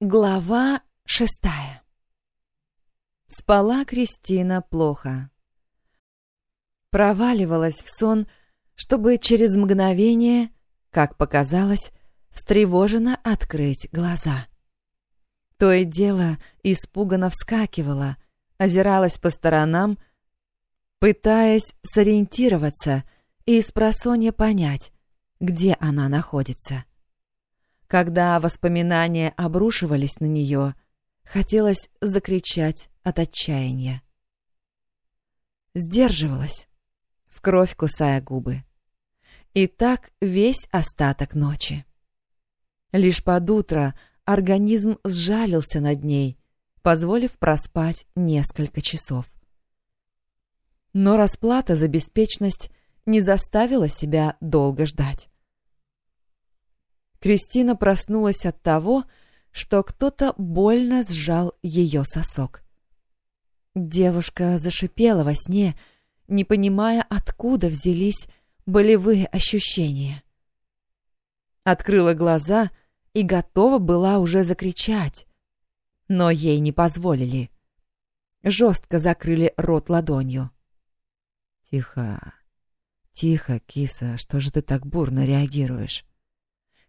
Глава шестая Спала Кристина плохо. Проваливалась в сон, чтобы через мгновение, как показалось, встревоженно открыть глаза. То и дело испуганно вскакивала, озиралась по сторонам, пытаясь сориентироваться и с просонья понять, где она находится. Когда воспоминания обрушивались на нее, хотелось закричать от отчаяния. Сдерживалась, в кровь кусая губы. И так весь остаток ночи. Лишь под утро организм сжалился над ней, позволив проспать несколько часов. Но расплата за беспечность не заставила себя долго ждать. Кристина проснулась от того, что кто-то больно сжал ее сосок. Девушка зашипела во сне, не понимая, откуда взялись болевые ощущения. Открыла глаза и готова была уже закричать, но ей не позволили. Жестко закрыли рот ладонью. «Тихо, тихо, киса, что же ты так бурно реагируешь?»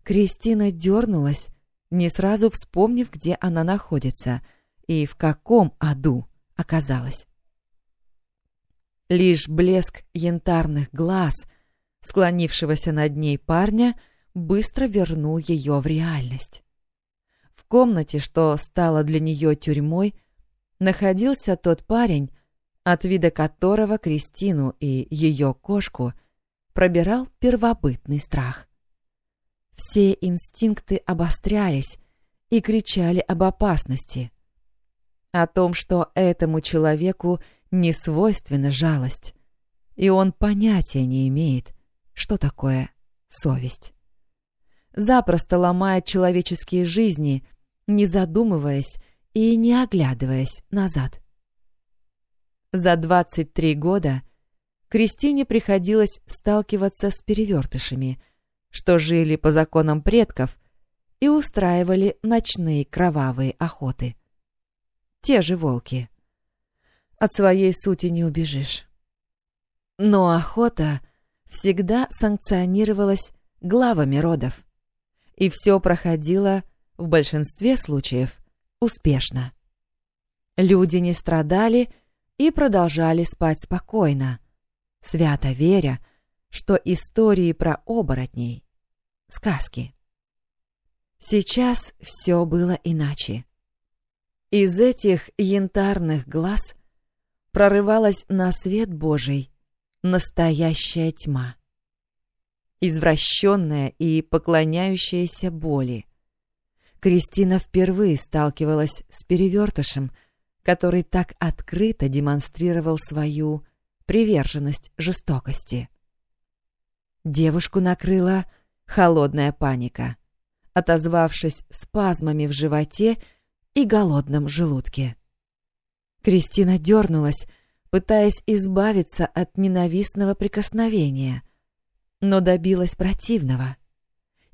Кристина дернулась, не сразу вспомнив, где она находится и в каком аду оказалась. Лишь блеск янтарных глаз, склонившегося над ней парня, быстро вернул ее в реальность. В комнате, что стало для нее тюрьмой, находился тот парень, от вида которого Кристину и ее кошку пробирал первобытный страх. Все инстинкты обострялись и кричали об опасности. О том, что этому человеку не свойственна жалость, и он понятия не имеет, что такое совесть. Запросто ломает человеческие жизни, не задумываясь и не оглядываясь назад. За 23 года Кристине приходилось сталкиваться с перевертышами, что жили по законам предков и устраивали ночные кровавые охоты. Те же волки. От своей сути не убежишь. Но охота всегда санкционировалась главами родов. И все проходило, в большинстве случаев, успешно. Люди не страдали и продолжали спать спокойно, свято веря, что истории про оборотней — сказки. Сейчас все было иначе. Из этих янтарных глаз прорывалась на свет Божий настоящая тьма. Извращенная и поклоняющаяся боли. Кристина впервые сталкивалась с перевертышем, который так открыто демонстрировал свою приверженность жестокости. Девушку накрыла холодная паника, отозвавшись спазмами в животе и голодном желудке. Кристина дернулась, пытаясь избавиться от ненавистного прикосновения, но добилась противного.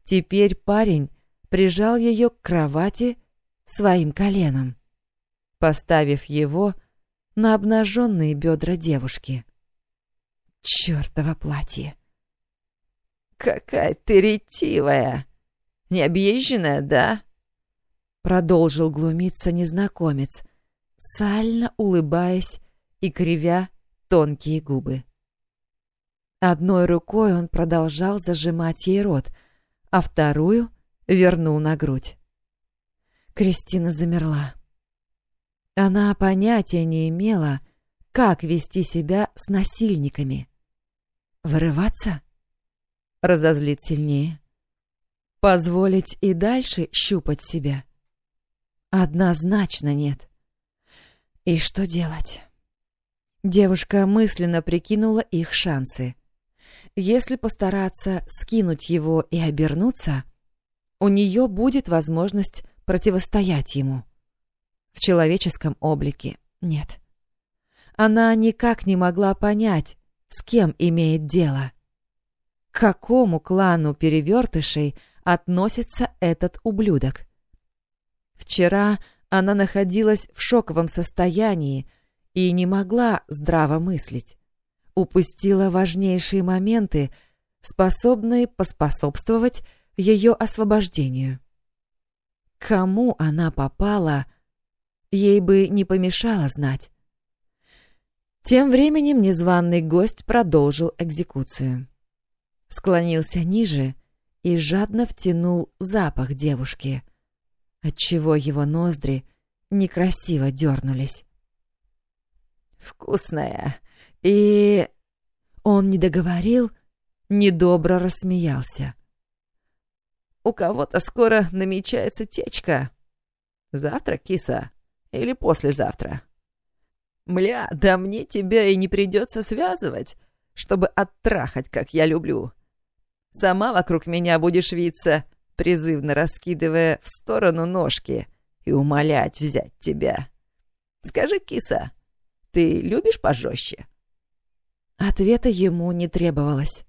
Теперь парень прижал ее к кровати своим коленом, поставив его на обнаженные бедра девушки. Чёртово платье! «Какая ты ретивая! Необъезженная, да?» Продолжил глумиться незнакомец, сально улыбаясь и кривя тонкие губы. Одной рукой он продолжал зажимать ей рот, а вторую вернул на грудь. Кристина замерла. Она понятия не имела, как вести себя с насильниками. Вырываться? Разозлит сильнее. Позволить и дальше щупать себя? Однозначно нет. И что делать? Девушка мысленно прикинула их шансы. Если постараться скинуть его и обернуться, у нее будет возможность противостоять ему. В человеческом облике нет. Она никак не могла понять, с кем имеет дело. К какому клану перевертышей относится этот ублюдок? Вчера она находилась в шоковом состоянии и не могла здраво мыслить. Упустила важнейшие моменты, способные поспособствовать ее освобождению. Кому она попала, ей бы не помешало знать. Тем временем незваный гость продолжил экзекуцию. Склонился ниже и жадно втянул запах девушки, отчего его ноздри некрасиво дернулись. «Вкусная и...» Он не договорил, недобро рассмеялся. «У кого-то скоро намечается течка. Завтра, киса, или послезавтра?» «Мля, да мне тебя и не придется связывать, чтобы оттрахать, как я люблю. Сама вокруг меня будешь виться, призывно раскидывая в сторону ножки и умолять взять тебя. Скажи, киса, ты любишь пожестче?» Ответа ему не требовалось.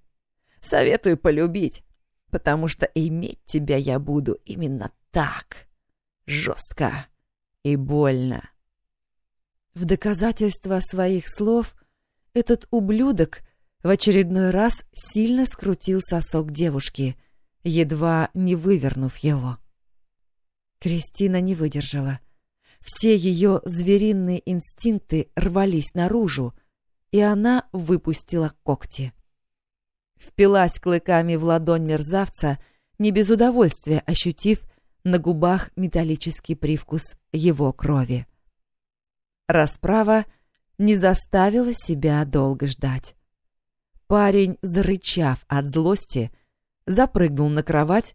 «Советую полюбить, потому что иметь тебя я буду именно так. Жестко и больно». В доказательство своих слов этот ублюдок в очередной раз сильно скрутил сосок девушки, едва не вывернув его. Кристина не выдержала. Все ее звериные инстинкты рвались наружу, и она выпустила когти. Впилась клыками в ладонь мерзавца, не без удовольствия ощутив на губах металлический привкус его крови. Расправа не заставила себя долго ждать. Парень, зарычав от злости, запрыгнул на кровать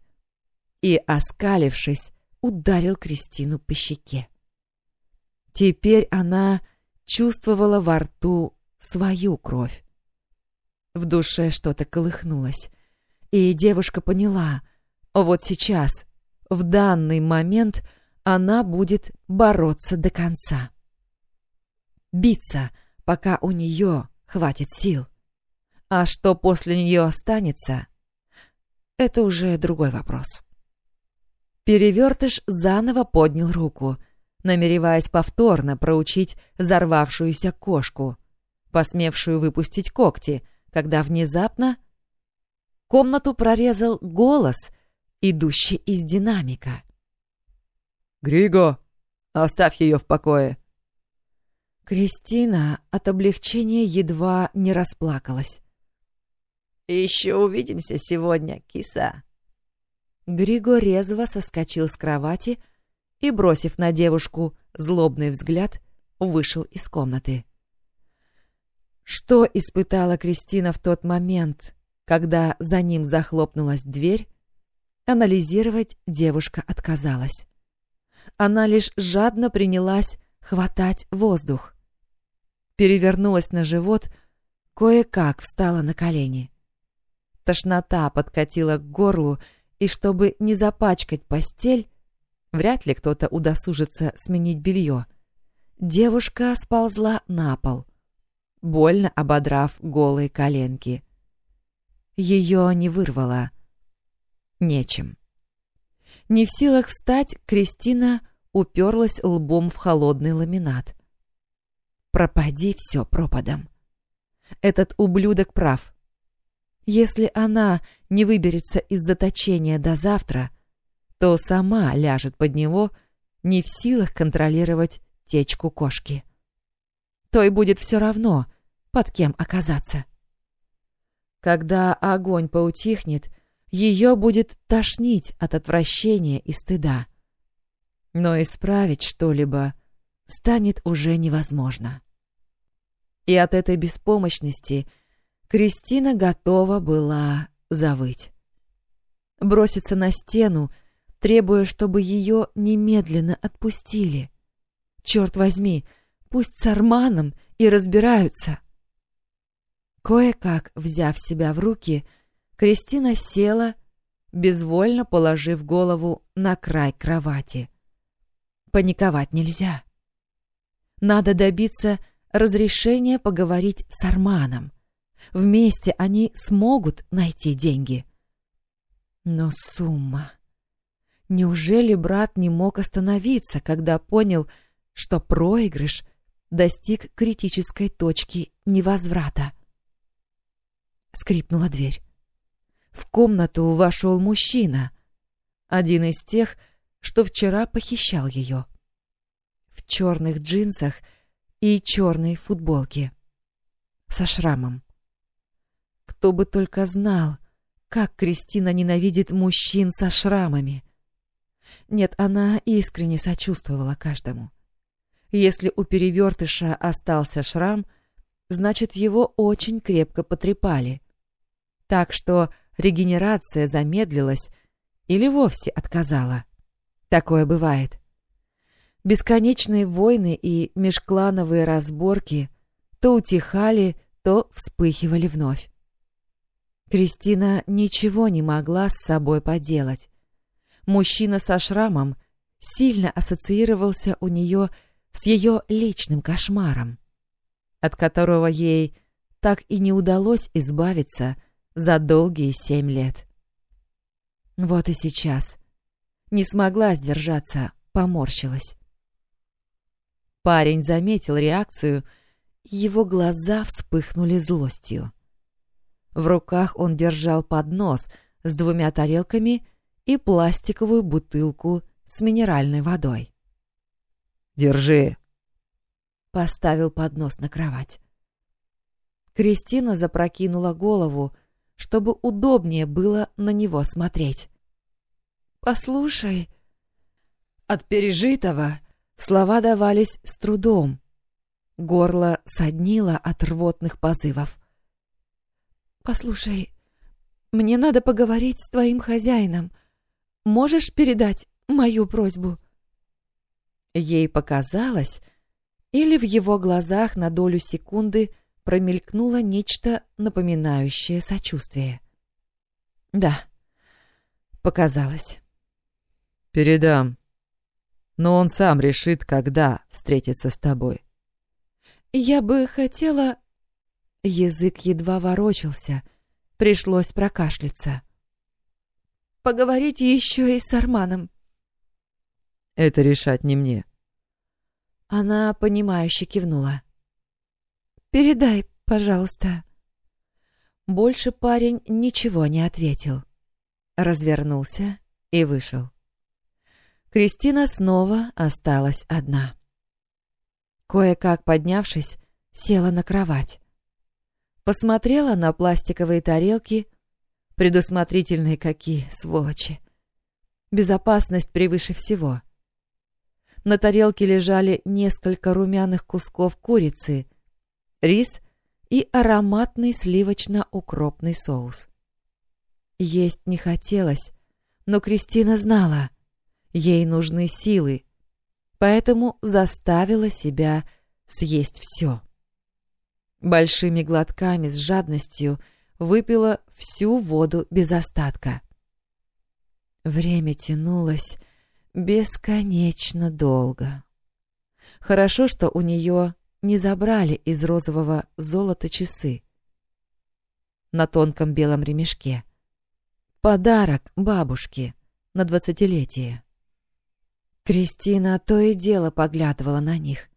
и, оскалившись, ударил Кристину по щеке. Теперь она чувствовала во рту свою кровь. В душе что-то колыхнулось, и девушка поняла, вот сейчас, в данный момент, она будет бороться до конца. Биться, пока у нее хватит сил. А что после нее останется, это уже другой вопрос. Перевертыш заново поднял руку — намереваясь повторно проучить взорвавшуюся кошку, посмевшую выпустить когти, когда внезапно комнату прорезал голос, идущий из динамика. «Григо, оставь ее в покое!» Кристина от облегчения едва не расплакалась. «Еще увидимся сегодня, киса!» Григо резво соскочил с кровати, и, бросив на девушку злобный взгляд, вышел из комнаты. Что испытала Кристина в тот момент, когда за ним захлопнулась дверь, анализировать девушка отказалась. Она лишь жадно принялась хватать воздух. Перевернулась на живот, кое-как встала на колени. Тошнота подкатила к горлу, и чтобы не запачкать постель, Вряд ли кто-то удосужится сменить белье. Девушка сползла на пол, больно ободрав голые коленки. Ее не вырвало. Нечем. Не в силах встать, Кристина уперлась лбом в холодный ламинат. Пропади все пропадом. Этот ублюдок прав. Если она не выберется из заточения до завтра — то сама ляжет под него, не в силах контролировать течку кошки. То и будет все равно, под кем оказаться. Когда огонь поутихнет, ее будет тошнить от отвращения и стыда. Но исправить что-либо станет уже невозможно. И от этой беспомощности Кристина готова была завыть. Броситься на стену требуя, чтобы ее немедленно отпустили. Черт возьми, пусть с Арманом и разбираются. Кое-как, взяв себя в руки, Кристина села, безвольно положив голову на край кровати. Паниковать нельзя. Надо добиться разрешения поговорить с Арманом. Вместе они смогут найти деньги. Но сумма... Неужели брат не мог остановиться, когда понял, что проигрыш достиг критической точки невозврата? Скрипнула дверь. В комнату вошел мужчина, один из тех, что вчера похищал ее. В черных джинсах и черной футболке. Со шрамом. Кто бы только знал, как Кристина ненавидит мужчин со шрамами. Нет, она искренне сочувствовала каждому. Если у перевертыша остался шрам, значит, его очень крепко потрепали. Так что регенерация замедлилась или вовсе отказала. Такое бывает. Бесконечные войны и межклановые разборки то утихали, то вспыхивали вновь. Кристина ничего не могла с собой поделать. Мужчина со шрамом сильно ассоциировался у нее с ее личным кошмаром, от которого ей так и не удалось избавиться за долгие семь лет. Вот и сейчас. Не смогла сдержаться, поморщилась. Парень заметил реакцию, его глаза вспыхнули злостью. В руках он держал поднос с двумя тарелками и пластиковую бутылку с минеральной водой. «Держи!» Поставил поднос на кровать. Кристина запрокинула голову, чтобы удобнее было на него смотреть. «Послушай...» От пережитого слова давались с трудом. Горло соднило от рвотных позывов. «Послушай, мне надо поговорить с твоим хозяином. Можешь передать мою просьбу?» Ей показалось, или в его глазах на долю секунды промелькнуло нечто напоминающее сочувствие. Да, показалось. «Передам. Но он сам решит, когда встретиться с тобой». «Я бы хотела...» Язык едва ворочался, пришлось прокашляться. «Поговорить еще и с Арманом». «Это решать не мне». Она, понимающе кивнула. «Передай, пожалуйста». Больше парень ничего не ответил. Развернулся и вышел. Кристина снова осталась одна. Кое-как поднявшись, села на кровать. Посмотрела на пластиковые тарелки, предусмотрительные какие, сволочи. Безопасность превыше всего. На тарелке лежали несколько румяных кусков курицы, рис и ароматный сливочно-укропный соус. Есть не хотелось, но Кристина знала, ей нужны силы, поэтому заставила себя съесть все большими глотками с жадностью выпила всю воду без остатка. Время тянулось бесконечно долго. Хорошо, что у нее не забрали из розового золота часы на тонком белом ремешке. Подарок бабушке на двадцатилетие. Кристина то и дело поглядывала на них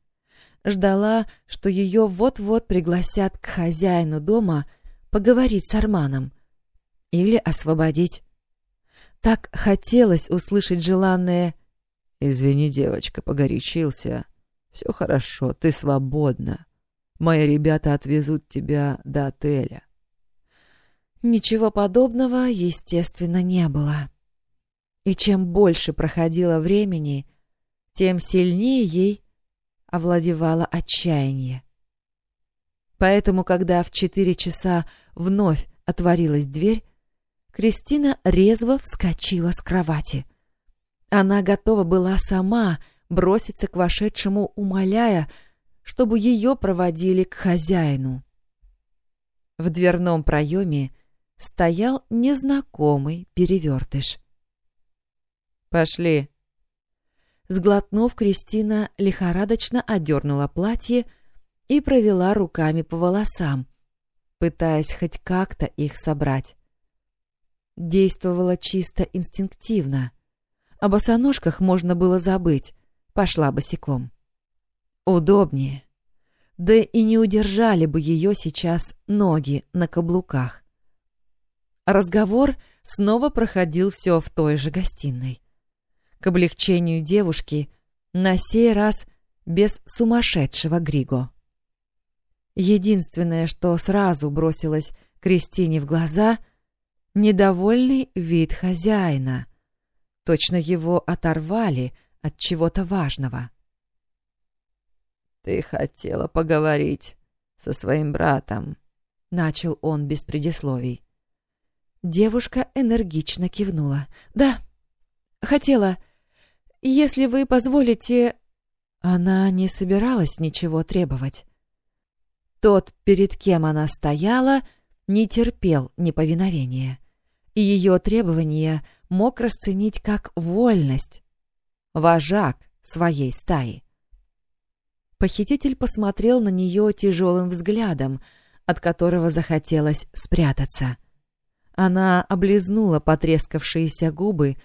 ждала, что ее вот-вот пригласят к хозяину дома поговорить с Арманом или освободить. Так хотелось услышать желанное «Извини, девочка, погорячился. Все хорошо, ты свободна. Мои ребята отвезут тебя до отеля». Ничего подобного, естественно, не было. И чем больше проходило времени, тем сильнее ей овладевало отчаяние. Поэтому, когда в четыре часа вновь отворилась дверь, Кристина резво вскочила с кровати. Она готова была сама броситься к вошедшему, умоляя, чтобы ее проводили к хозяину. В дверном проеме стоял незнакомый перевертыш. «Пошли», Сглотнув, Кристина лихорадочно одернула платье и провела руками по волосам, пытаясь хоть как-то их собрать. Действовала чисто инстинктивно. О босоножках можно было забыть, пошла босиком. Удобнее. Да и не удержали бы ее сейчас ноги на каблуках. Разговор снова проходил все в той же гостиной. К облегчению девушки на сей раз без сумасшедшего Григо. Единственное, что сразу бросилось Кристине в глаза — недовольный вид хозяина. Точно его оторвали от чего-то важного. «Ты хотела поговорить со своим братом», — начал он без предисловий. Девушка энергично кивнула. «Да, хотела. Если вы позволите...» Она не собиралась ничего требовать. Тот, перед кем она стояла, не терпел неповиновения, и ее требования мог расценить как вольность, вожак своей стаи. Похититель посмотрел на нее тяжелым взглядом, от которого захотелось спрятаться. Она облизнула потрескавшиеся губы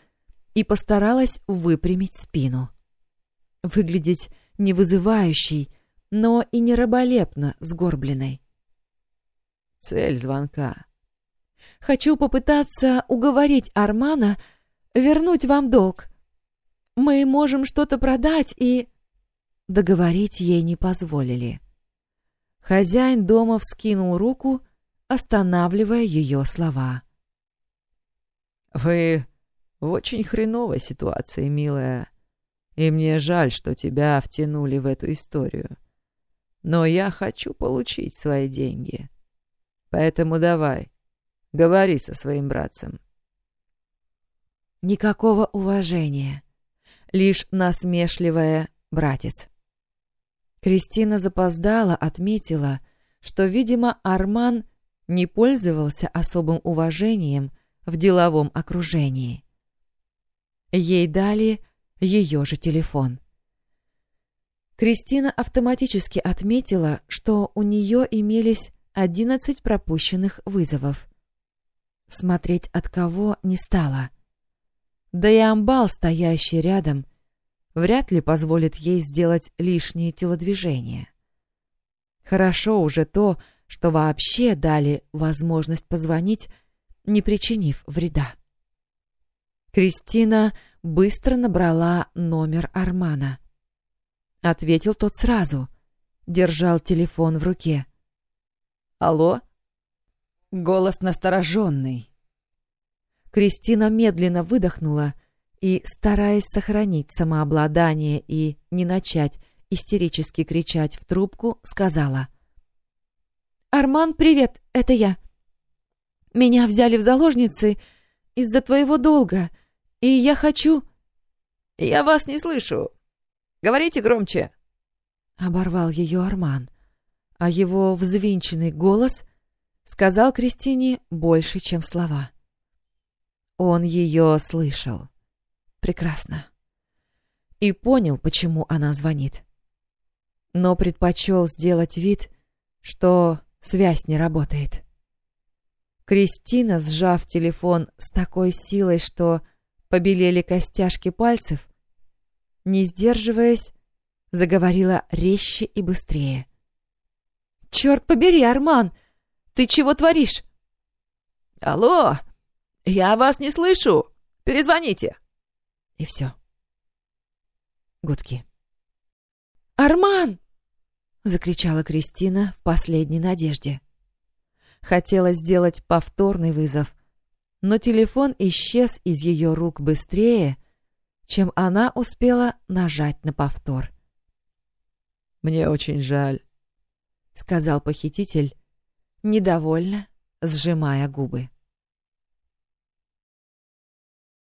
и постаралась выпрямить спину. Выглядеть не вызывающей, но и не раболепно сгорбленной. Цель звонка. Хочу попытаться уговорить Армана вернуть вам долг. Мы можем что-то продать и... Договорить ей не позволили. Хозяин дома вскинул руку, останавливая ее слова. «Вы в очень хреновой ситуации, милая, и мне жаль, что тебя втянули в эту историю. Но я хочу получить свои деньги. Поэтому давай, говори со своим братцем. Никакого уважения. Лишь насмешливая братец. Кристина запоздала, отметила, что, видимо, Арман не пользовался особым уважением в деловом окружении. Ей дали ее же телефон. Кристина автоматически отметила, что у нее имелись одиннадцать пропущенных вызовов. Смотреть от кого не стала. Да и амбал, стоящий рядом, вряд ли позволит ей сделать лишние телодвижения. Хорошо уже то, что вообще дали возможность позвонить, не причинив вреда. Кристина быстро набрала номер Армана. — ответил тот сразу. Держал телефон в руке. «Алло?» Голос настороженный. Кристина медленно выдохнула и, стараясь сохранить самообладание и не начать истерически кричать в трубку, сказала. «Арман, привет, это я. Меня взяли в заложницы из-за твоего долга, и я хочу...» «Я вас не слышу. Говорите громче!» Оборвал ее Арман, а его взвинченный голос сказал Кристине больше, чем слова. Он ее слышал. Прекрасно. И понял, почему она звонит. Но предпочел сделать вид, что связь не работает. Кристина, сжав телефон с такой силой, что побелели костяшки пальцев, не сдерживаясь, заговорила резче и быстрее. «Черт побери, Арман! Ты чего творишь?» «Алло! Я вас не слышу! Перезвоните!» И все. Гудки. «Арман!» — закричала Кристина в последней надежде. Хотела сделать повторный вызов, но телефон исчез из ее рук быстрее, чем она успела нажать на повтор. «Мне очень жаль», — сказал похититель, недовольно сжимая губы.